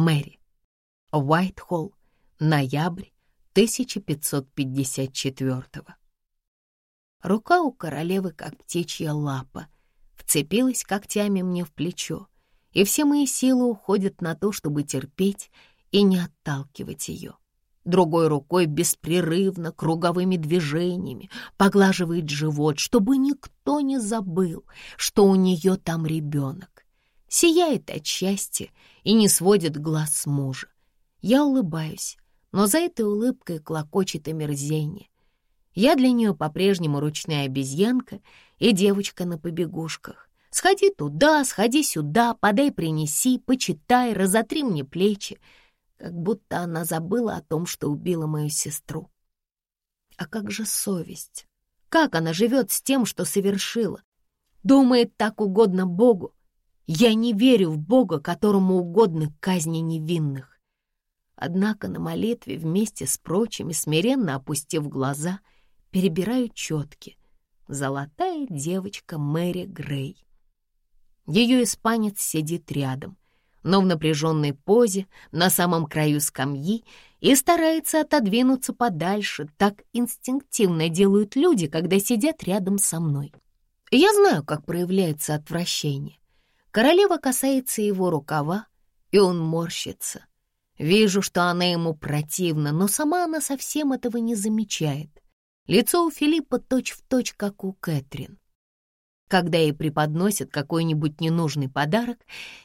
Мэри. Уайтхолл. Ноябрь 1554 Рука у королевы, как птичья лапа, вцепилась когтями мне в плечо, и все мои силы уходят на то, чтобы терпеть и не отталкивать ее. Другой рукой беспрерывно, круговыми движениями поглаживает живот, чтобы никто не забыл, что у нее там ребенок. Сияет от счастья и не сводит глаз с мужа. Я улыбаюсь, но за этой улыбкой клокочет омерзение. Я для нее по-прежнему ручная обезьянка и девочка на побегушках. Сходи туда, сходи сюда, подай, принеси, почитай, разотри мне плечи, как будто она забыла о том, что убила мою сестру. А как же совесть? Как она живет с тем, что совершила? Думает так угодно Богу. Я не верю в Бога, которому угодны казни невинных. Однако на молитве вместе с прочими, смиренно опустив глаза, перебираю четки. Золотая девочка Мэри Грей. Ее испанец сидит рядом, но в напряженной позе на самом краю скамьи и старается отодвинуться подальше, так инстинктивно делают люди, когда сидят рядом со мной. Я знаю, как проявляется отвращение. Королева касается его рукава, и он морщится. Вижу, что она ему противна, но сама она совсем этого не замечает. Лицо у Филиппа точь-в-точь, точь, как у Кэтрин. Когда ей преподносят какой-нибудь ненужный подарок,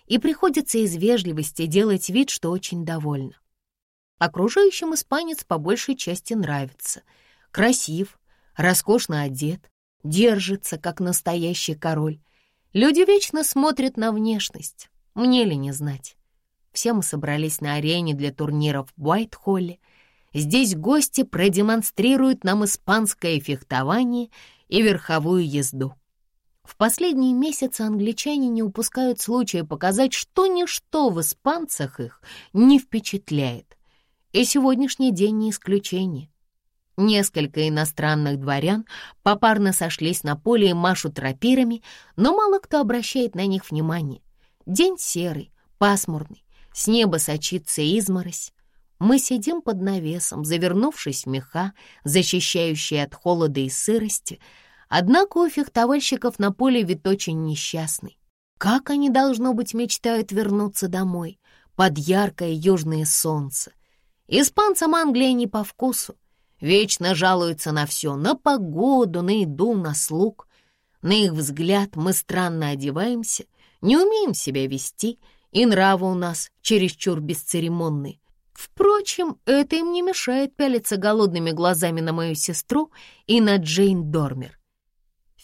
и приходится из вежливости делать вид, что очень довольна. Окружающим испанец по большей части нравится. Красив, роскошно одет, держится, как настоящий король. Люди вечно смотрят на внешность, мне ли не знать. Все мы собрались на арене для турниров в Уайт-Холле — Здесь гости продемонстрируют нам испанское фехтование и верховую езду. В последние месяцы англичане не упускают случая показать, что ничто в испанцах их не впечатляет. И сегодняшний день не исключение. Несколько иностранных дворян попарно сошлись на поле и машут рапирами, но мало кто обращает на них внимание. День серый, пасмурный, с неба сочится изморозь. Мы сидим под навесом, завернувшись в меха, защищающие от холода и сырости, однако у фехтовальщиков на поле вид очень несчастный. Как они, должно быть, мечтают вернуться домой, под яркое южное солнце. Испанцам Англия не по вкусу. Вечно жалуются на все, на погоду, на еду, на слуг. На их взгляд мы странно одеваемся, не умеем себя вести, и нравы у нас чересчур бесцеремонные. Впрочем, это им не мешает пялиться голодными глазами на мою сестру и на Джейн Дормер.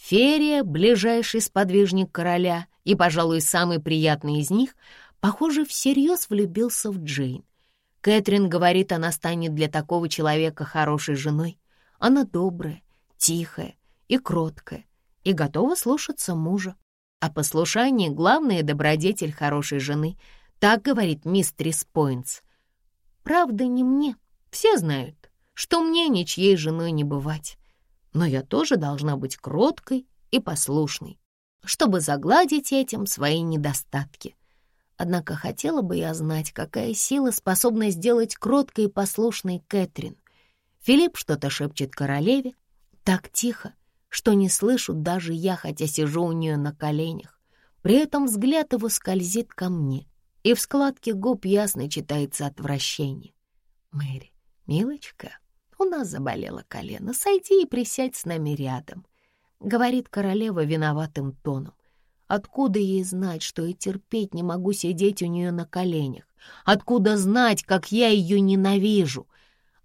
Ферия, ближайший сподвижник короля и, пожалуй, самый приятный из них, похоже, всерьез влюбился в Джейн. Кэтрин говорит, она станет для такого человека хорошей женой. Она добрая, тихая и кроткая, и готова слушаться мужа. А послушание — главный добродетель хорошей жены, так говорит мистерис Пойнтс — Правда, не мне. Все знают, что мне ничьей женой не бывать. Но я тоже должна быть кроткой и послушной, чтобы загладить этим свои недостатки. Однако хотела бы я знать, какая сила способна сделать кроткой и послушной Кэтрин. Филипп что-то шепчет королеве, так тихо, что не слышу даже я, хотя сижу у нее на коленях. При этом взгляд его скользит ко мне и в складке губ ясно читается отвращение. «Мэри, милочка, у нас заболело колено, сойди и присядь с нами рядом», — говорит королева виноватым тоном. Откуда ей знать, что я терпеть не могу сидеть у нее на коленях? Откуда знать, как я ее ненавижу?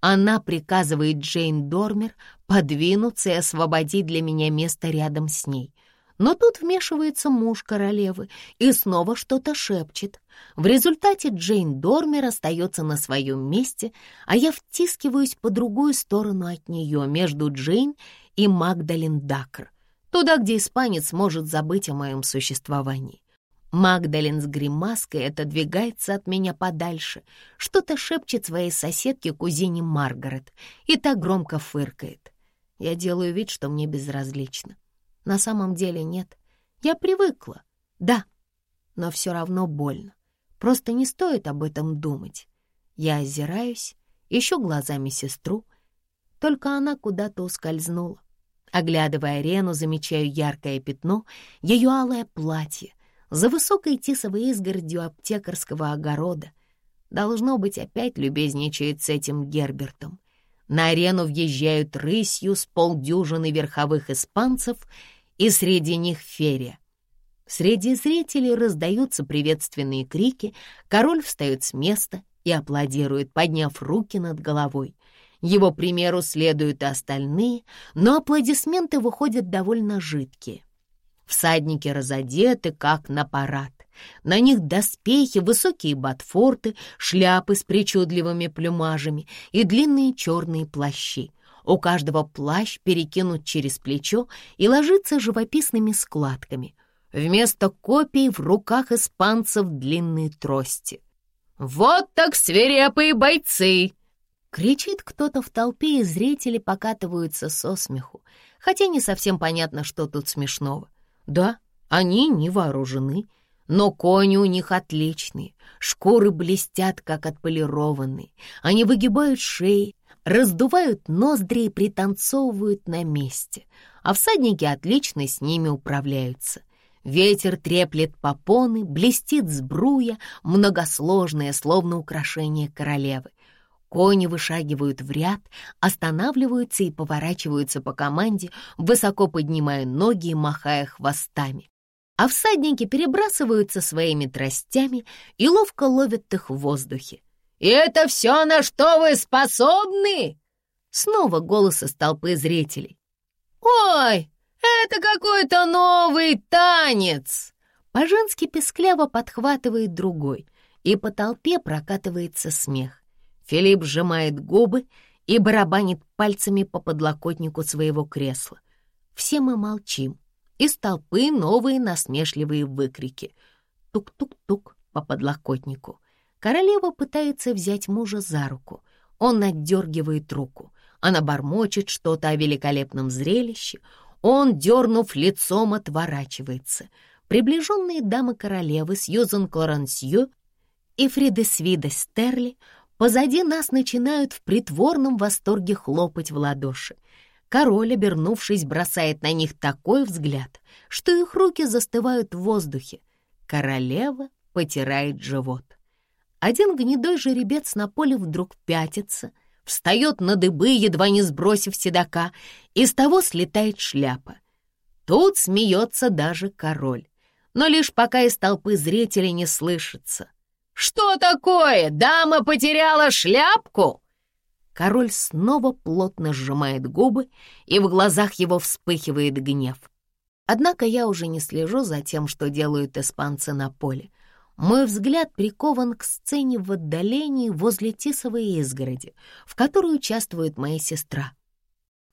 Она приказывает Джейн Дормер подвинуться и освободить для меня место рядом с ней — но тут вмешивается муж королевы и снова что-то шепчет. В результате Джейн Дормер остается на своем месте, а я втискиваюсь по другую сторону от нее, между Джейн и Магдалин Дакр, туда, где испанец может забыть о моем существовании. Магдалин с гримаской отодвигается от меня подальше, что-то шепчет своей соседке кузине Маргарет и так громко фыркает. Я делаю вид, что мне безразлично. На самом деле нет. Я привыкла, да, но все равно больно. Просто не стоит об этом думать. Я озираюсь, ищу глазами сестру, только она куда-то ускользнула. Оглядывая арену, замечаю яркое пятно, ее алое платье, за высокой тисовой изгородью аптекарского огорода. Должно быть, опять любезничает с этим Гербертом. На арену въезжают рысью с полдюжины верховых испанцев, и среди них Ферия. Среди зрителей раздаются приветственные крики, король встает с места и аплодирует, подняв руки над головой. Его примеру следуют и остальные, но аплодисменты выходят довольно жидкие. Всадники разодеты, как на парад. На них доспехи, высокие ботфорты, шляпы с причудливыми плюмажами и длинные черные плащи. У каждого плащ перекинут через плечо и ложится живописными складками. Вместо копий в руках испанцев длинные трости. «Вот так свирепые бойцы!» Кричит кто-то в толпе, и зрители покатываются со смеху, хотя не совсем понятно, что тут смешного. Да, они не вооружены, но кони у них отличные, шкуры блестят, как отполированные, они выгибают шеи, раздувают ноздри и пританцовывают на месте, а всадники отлично с ними управляются. Ветер треплет попоны, блестит сбруя, многосложное, словно украшение королевы. Кони вышагивают в ряд, останавливаются и поворачиваются по команде, высоко поднимая ноги и махая хвостами. А всадники перебрасываются своими тростями и ловко ловят их в воздухе. «И это все, на что вы способны?» Снова голос из толпы зрителей. «Ой, это какой-то новый танец!» По-женски пескляво подхватывает другой, и по толпе прокатывается смех. Филипп сжимает губы и барабанит пальцами по подлокотнику своего кресла. Все мы молчим. Из толпы новые насмешливые выкрики. Тук-тук-тук по подлокотнику. Королева пытается взять мужа за руку. Он отдергивает руку. Она бормочет что-то о великолепном зрелище. Он, дернув лицом, отворачивается. Приближенные дамы королевы Сьюзан Клорансью и Фридесвида Стерли Позади нас начинают в притворном восторге хлопать в ладоши. Король, обернувшись, бросает на них такой взгляд, что их руки застывают в воздухе. Королева потирает живот. Один гнедой жеребец на поле вдруг пятится, встает на дыбы, едва не сбросив седока, и с того слетает шляпа. Тут смеется даже король, но лишь пока из толпы зрителей не слышится. «Что такое? Дама потеряла шляпку?» Король снова плотно сжимает губы, и в глазах его вспыхивает гнев. Однако я уже не слежу за тем, что делают испанцы на поле. Мой взгляд прикован к сцене в отдалении возле Тисовой изгороди, в которой участвует моя сестра.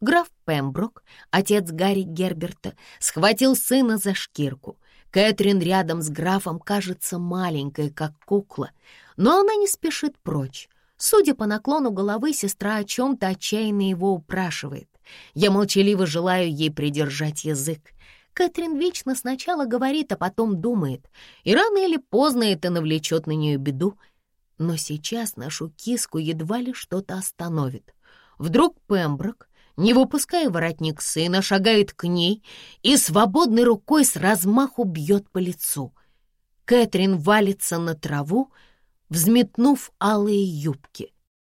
Граф Пемброк, отец Гарри Герберта, схватил сына за шкирку. Кэтрин рядом с графом кажется маленькой, как кукла, но она не спешит прочь. Судя по наклону головы, сестра о чем-то отчаянно его упрашивает. Я молчаливо желаю ей придержать язык. Кэтрин вечно сначала говорит, а потом думает, и рано или поздно это навлечет на нее беду. Но сейчас нашу киску едва ли что-то остановит. Вдруг Пемброк не выпуская воротник сына, шагает к ней и свободной рукой с размаху бьет по лицу. Кэтрин валится на траву, взметнув алые юбки.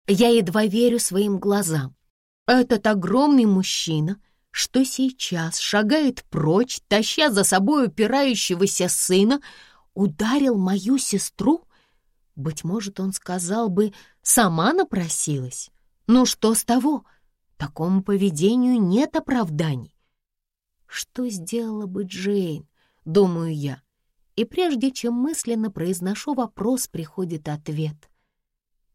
Я едва верю своим глазам. Этот огромный мужчина, что сейчас шагает прочь, таща за собой упирающегося сына, ударил мою сестру? Быть может, он сказал бы, сама напросилась. Ну что с того? — Такому поведению нет оправданий. Что сделала бы Джейн, думаю я, и прежде чем мысленно произношу вопрос, приходит ответ.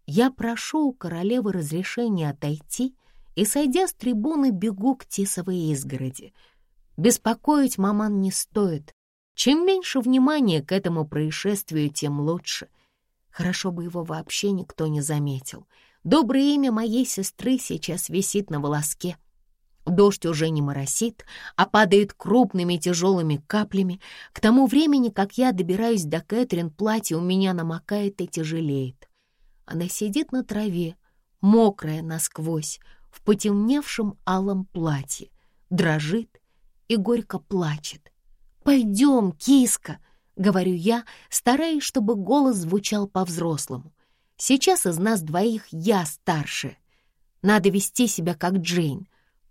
Я прошу у королевы разрешения отойти и, сойдя с трибуны, бегу к Тисовой изгороди. Беспокоить маман не стоит. Чем меньше внимания к этому происшествию, тем лучше. Хорошо бы его вообще никто не заметил — Доброе имя моей сестры сейчас висит на волоске. Дождь уже не моросит, а падает крупными тяжелыми каплями. К тому времени, как я добираюсь до Кэтрин, платье у меня намокает и тяжелеет. Она сидит на траве, мокрая насквозь, в потемневшем алом платье, дрожит и горько плачет. «Пойдем, киска!» — говорю я, стараясь, чтобы голос звучал по-взрослому. «Сейчас из нас двоих я старше. Надо вести себя как Джейн.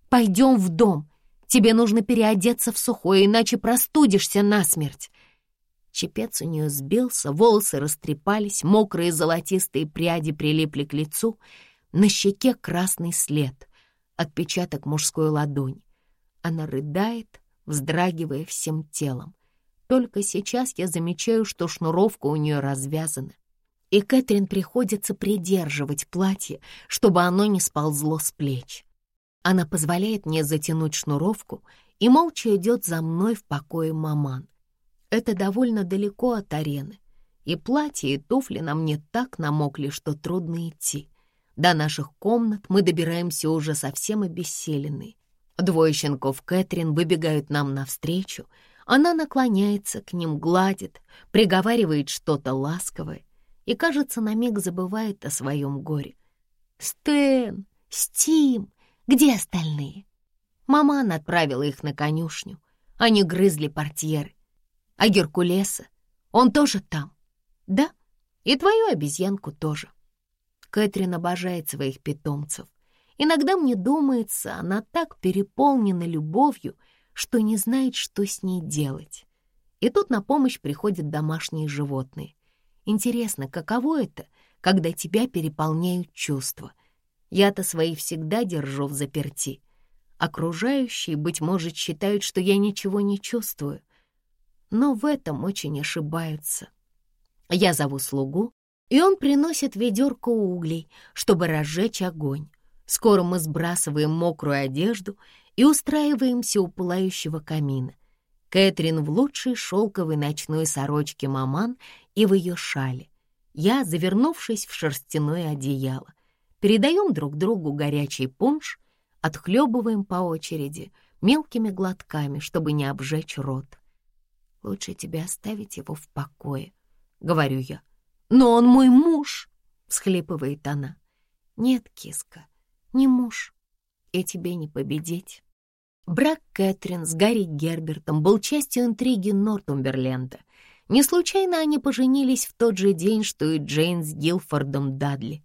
Пойдем в дом. Тебе нужно переодеться в сухое, иначе простудишься насмерть». Чепец у нее сбился, волосы растрепались, мокрые золотистые пряди прилипли к лицу, на щеке красный след, отпечаток мужской ладони. Она рыдает, вздрагивая всем телом. Только сейчас я замечаю, что шнуровка у нее развязана, и Кэтрин приходится придерживать платье, чтобы оно не сползло с плеч. Она позволяет мне затянуть шнуровку и молча идет за мной в покое маман. Это довольно далеко от арены, и платье и туфли на мне так намокли, что трудно идти. До наших комнат мы добираемся уже совсем обессиленные. Двое щенков Кэтрин выбегают нам навстречу. Она наклоняется к ним, гладит, приговаривает что-то ласковое и, кажется, на миг забывает о своем горе. «Стэн! Стим! Где остальные?» Маман отправила их на конюшню. Они грызли портьеры. А Геркулеса? Он тоже там? Да, и твою обезьянку тоже. Кэтрин обожает своих питомцев. Иногда мне думается, она так переполнена любовью, что не знает, что с ней делать. И тут на помощь приходят домашние животные. Интересно, каково это, когда тебя переполняют чувства? Я-то свои всегда держу в заперти. Окружающие, быть может, считают, что я ничего не чувствую. Но в этом очень ошибаются. Я зову слугу, и он приносит ведерко углей, чтобы разжечь огонь. Скоро мы сбрасываем мокрую одежду и устраиваемся у пылающего камина. Кэтрин в лучшей шелковой ночной сорочке маман и в ее шале. Я, завернувшись в шерстяное одеяло. Передаем друг другу горячий пунш, отхлебываем по очереди, мелкими глотками, чтобы не обжечь рот. Лучше тебе оставить его в покое, — говорю я. «Но он мой муж!» — всхлипывает она. «Нет, киска, не муж, и тебе не победить». Брак Кэтрин с Гарри Гербертом был частью интриги Нортумберленда. Не случайно они поженились в тот же день, что и Джейн с Гилфордом Дадли.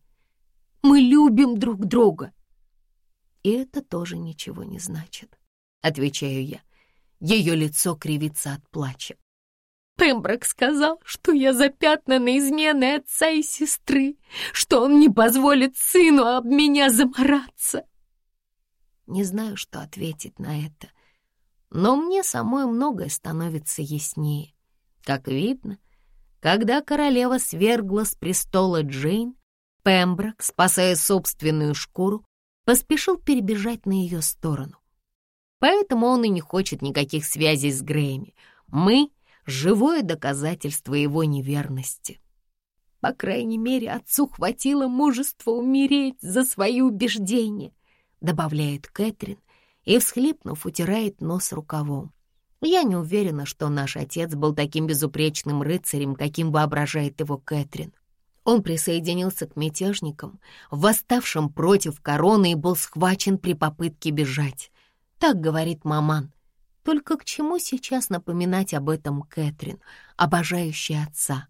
«Мы любим друг друга!» «И это тоже ничего не значит», — отвечаю я. Ее лицо кривится от плача. Пемброк сказал, что я запятнана изменой отца и сестры, что он не позволит сыну об меня замораться. Не знаю, что ответить на это, но мне самой многое становится яснее. Как видно, когда королева свергла с престола Джейн, Пемброк, спасая собственную шкуру, поспешил перебежать на ее сторону. Поэтому он и не хочет никаких связей с Грэми. Мы живое доказательство его неверности. По крайней мере, отцу хватило мужества умереть за свои убеждения, добавляет Кэтрин и, всхлипнув, утирает нос рукавом. Я не уверена, что наш отец был таким безупречным рыцарем, каким воображает его Кэтрин. Он присоединился к мятежникам, восставшим против короны и был схвачен при попытке бежать. Так говорит маман. Только к чему сейчас напоминать об этом Кэтрин, обожающей отца?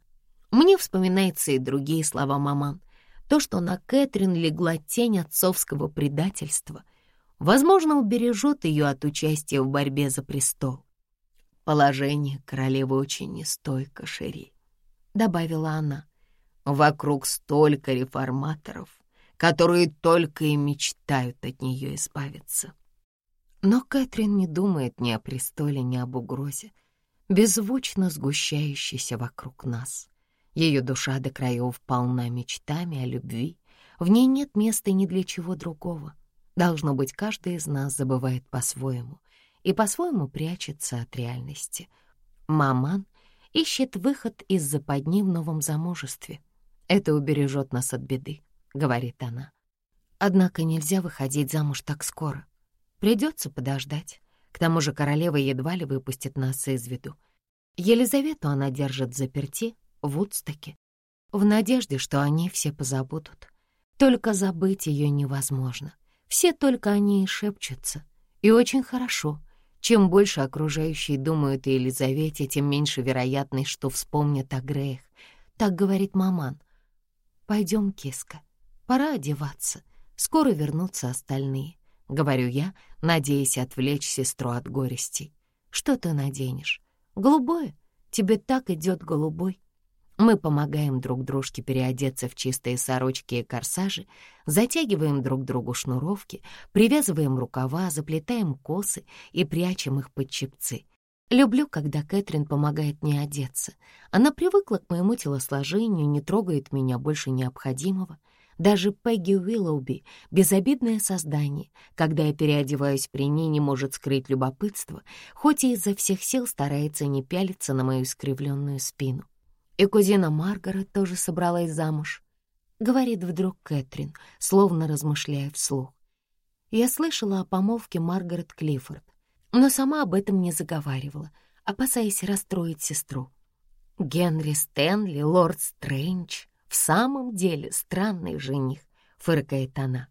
Мне вспоминаются и другие слова маман. То, что на Кэтрин легла тень отцовского предательства, возможно, убережет ее от участия в борьбе за престол. Положение королевы очень нестойко, Шери, — добавила она. Вокруг столько реформаторов, которые только и мечтают от нее избавиться. Но Кэтрин не думает ни о престоле, ни об угрозе, беззвучно сгущающейся вокруг нас. Ее душа до краев полна мечтами о любви, в ней нет места ни для чего другого. Должно быть, каждый из нас забывает по-своему и по-своему прячется от реальности. Маман ищет выход из западни в новом замужестве. Это убережет нас от беды, — говорит она. Однако нельзя выходить замуж так скоро. Придется подождать. К тому же королева едва ли выпустит нас из виду. Елизавету она держит заперти в Удстоке, в надежде, что они все позабудут. Только забыть ее невозможно. Все только о ней шепчутся. И очень хорошо. Чем больше окружающие думают о Елизавете, тем меньше вероятность, что вспомнят о Греях. Так говорит маман. «Пойдем, киска, пора одеваться. Скоро вернутся остальные», — говорю я, надеясь отвлечь сестру от горестей. «Что ты наденешь? Голубое? Тебе так идет голубой». Мы помогаем друг дружке переодеться в чистые сорочки и корсажи, затягиваем друг другу шнуровки, привязываем рукава, заплетаем косы и прячем их под чепцы. Люблю, когда Кэтрин помогает мне одеться. Она привыкла к моему телосложению, не трогает меня больше необходимого. Даже Пегги Уиллоуби, безобидное создание, когда я переодеваюсь при ней, не может скрыть любопытство, хоть и изо всех сил старается не пялиться на мою искривленную спину. И кузина Маргарет тоже собралась замуж. Говорит вдруг Кэтрин, словно размышляя вслух. Я слышала о помолвке Маргарет Клиффорд, но сама об этом не заговаривала, опасаясь расстроить сестру. Генри Стэнли, лорд Стрэндж, в самом деле странный жених, фыркает она.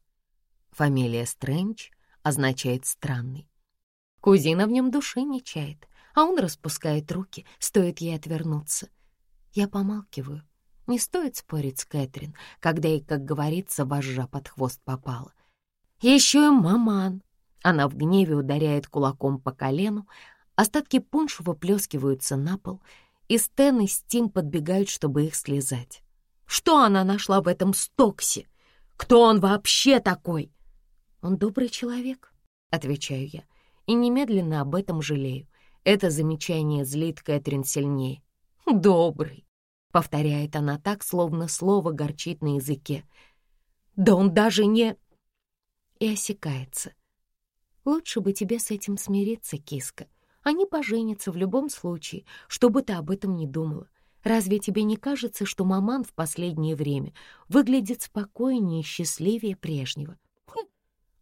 Фамилия Стрэндж означает «странный». Кузина в нем души не чает, а он распускает руки, стоит ей отвернуться. Я помалкиваю. Не стоит спорить с Кэтрин, когда ей, как говорится, вожжа под хвост попала. Еще и маман. Она в гневе ударяет кулаком по колену, остатки пунша выплескиваются на пол, и Стэн и Стим подбегают, чтобы их слезать. Что она нашла в этом Стоксе? Кто он вообще такой? Он добрый человек, отвечаю я, и немедленно об этом жалею. Это замечание злит Кэтрин сильнее. Добрый повторяет она так, словно слово горчит на языке. «Да он даже не...» И осекается. «Лучше бы тебе с этим смириться, киска. Они поженятся в любом случае, чтобы ты об этом не думала. Разве тебе не кажется, что маман в последнее время выглядит спокойнее и счастливее прежнего?» хм,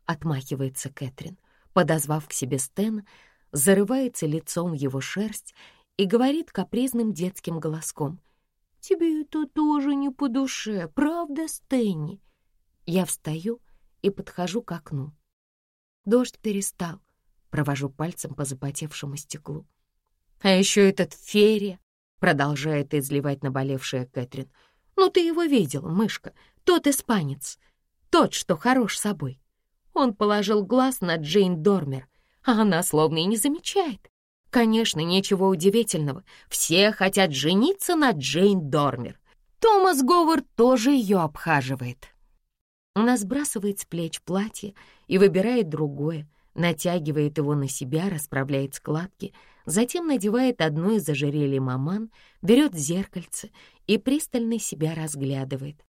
Отмахивается Кэтрин, подозвав к себе Стэна, зарывается лицом в его шерсть и говорит капризным детским голоском — Тебе это тоже не по душе, правда, Стэнни?» Я встаю и подхожу к окну. Дождь перестал, провожу пальцем по запотевшему стеклу. «А еще этот Ферри!» — продолжает изливать наболевшая Кэтрин. «Ну ты его видел, мышка, тот испанец, тот, что хорош собой. Он положил глаз на Джейн Дормер, а она словно и не замечает. Конечно, ничего удивительного. Все хотят жениться на Джейн Дормер. Томас Говард тоже ее обхаживает. Она сбрасывает с плеч платье и выбирает другое, натягивает его на себя, расправляет складки, затем надевает одно из ожерелий маман, берет зеркальце и пристально себя разглядывает.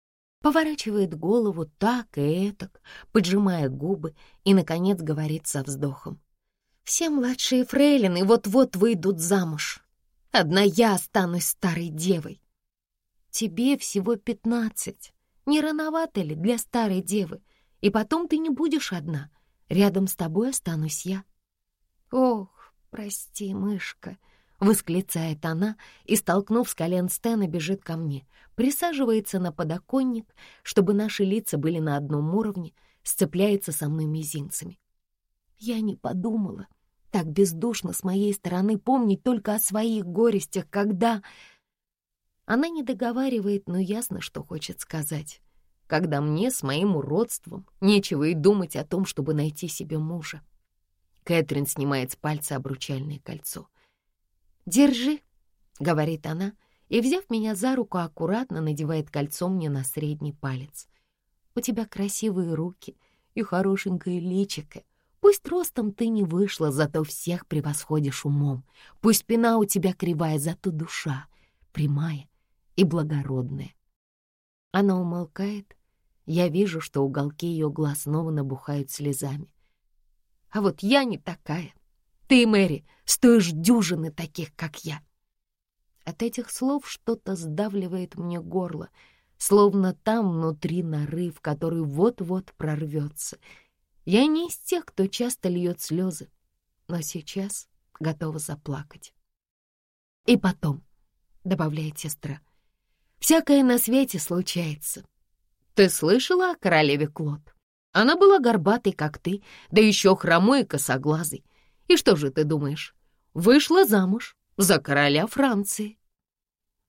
Поворачивает голову так и этак, поджимая губы и, наконец, говорит со вздохом. Все младшие фрейлины вот-вот выйдут замуж. Одна я останусь старой девой. Тебе всего пятнадцать. Не рановато ли для старой девы? И потом ты не будешь одна. Рядом с тобой останусь я. Ох, прости, мышка, — восклицает она и, столкнув с колен Стэна, бежит ко мне, присаживается на подоконник, чтобы наши лица были на одном уровне, сцепляется со мной мизинцами. Я не подумала. Так бездушно с моей стороны помнить только о своих горестях, когда... Она не договаривает, но ясно, что хочет сказать. Когда мне с моим уродством нечего и думать о том, чтобы найти себе мужа. Кэтрин снимает с пальца обручальное кольцо. «Держи», — говорит она, и, взяв меня за руку, аккуратно надевает кольцо мне на средний палец. «У тебя красивые руки и хорошенькое личико. Пусть ростом ты не вышла, зато всех превосходишь умом. Пусть спина у тебя кривая, зато душа прямая и благородная. Она умолкает. Я вижу, что уголки ее глаз снова набухают слезами. А вот я не такая. Ты, Мэри, стоишь дюжины таких, как я. От этих слов что-то сдавливает мне горло, словно там внутри нарыв, который вот-вот прорвется — Я не из тех, кто часто льет слезы, но сейчас готова заплакать. И потом, — добавляет сестра, — всякое на свете случается. Ты слышала о королеве Клод? Она была горбатой, как ты, да еще хромой и косоглазой. И что же ты думаешь? Вышла замуж за короля Франции.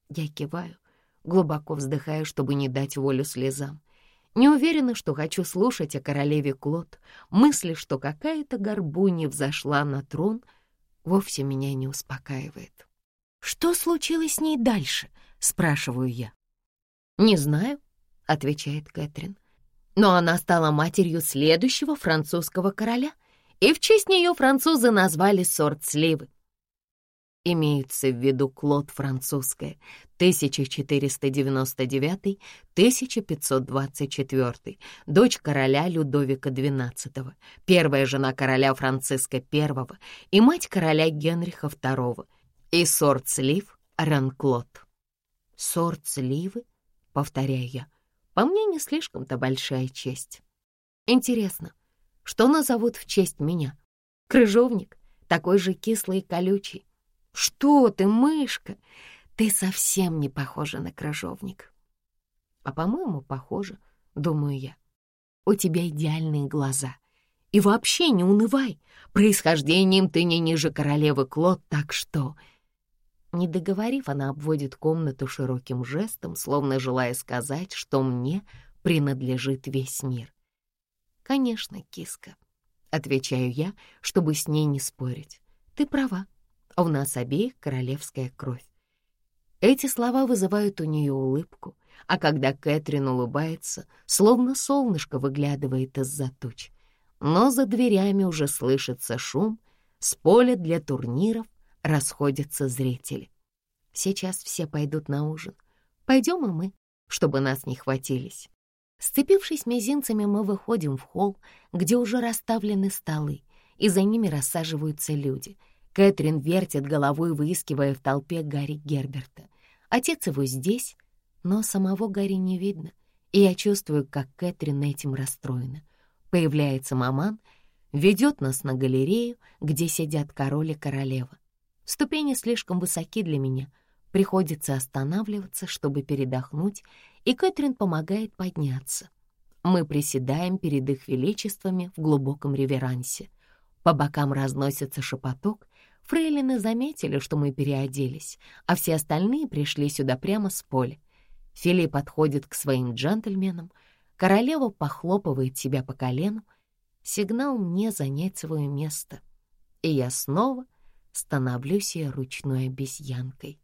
Я киваю, глубоко вздыхаю, чтобы не дать волю слезам. Не уверена, что хочу слушать о королеве Клод. Мысли, что какая-то горбунья взошла на трон, вовсе меня не успокаивает. «Что случилось с ней дальше?» — спрашиваю я. «Не знаю», — отвечает Кэтрин. «Но она стала матерью следующего французского короля, и в честь нее французы назвали сорт сливы. Имеется в виду Клод французская, 1499-1524, дочь короля Людовика XII, первая жена короля Франциска I и мать короля Генриха II, и сорт слив Ранклод. Сорт сливы, повторяю я, по мне не слишком-то большая честь. Интересно, что назовут в честь меня? Крыжовник, такой же кислый и колючий, «Что ты, мышка? Ты совсем не похожа на крыжовник». «А, по-моему, похожа, — думаю я. У тебя идеальные глаза. И вообще не унывай. Происхождением ты не ниже королевы Клод, так что...» Не договорив, она обводит комнату широким жестом, словно желая сказать, что мне принадлежит весь мир. «Конечно, киска», — отвечаю я, чтобы с ней не спорить. «Ты права. У нас обеих королевская кровь. Эти слова вызывают у нее улыбку, а когда Кэтрин улыбается, словно солнышко выглядывает из-за туч. Но за дверями уже слышится шум, с поля для турниров расходятся зрители. Сейчас все пойдут на ужин. Пойдем и мы, чтобы нас не хватились. Сцепившись мизинцами, мы выходим в холл, где уже расставлены столы, и за ними рассаживаются люди — Кэтрин вертит головой, выискивая в толпе Гарри Герберта. Отец его здесь, но самого Гарри не видно, и я чувствую, как Кэтрин этим расстроена. Появляется маман, ведет нас на галерею, где сидят король и королева. Ступени слишком высоки для меня, приходится останавливаться, чтобы передохнуть, и Кэтрин помогает подняться. Мы приседаем перед их величествами в глубоком реверансе. По бокам разносится шепоток, Фрейлины заметили, что мы переоделись, а все остальные пришли сюда прямо с поля. Филипп подходит к своим джентльменам, королева похлопывает себя по колену, сигнал мне занять свое место, и я снова становлюсь ее ручной обезьянкой.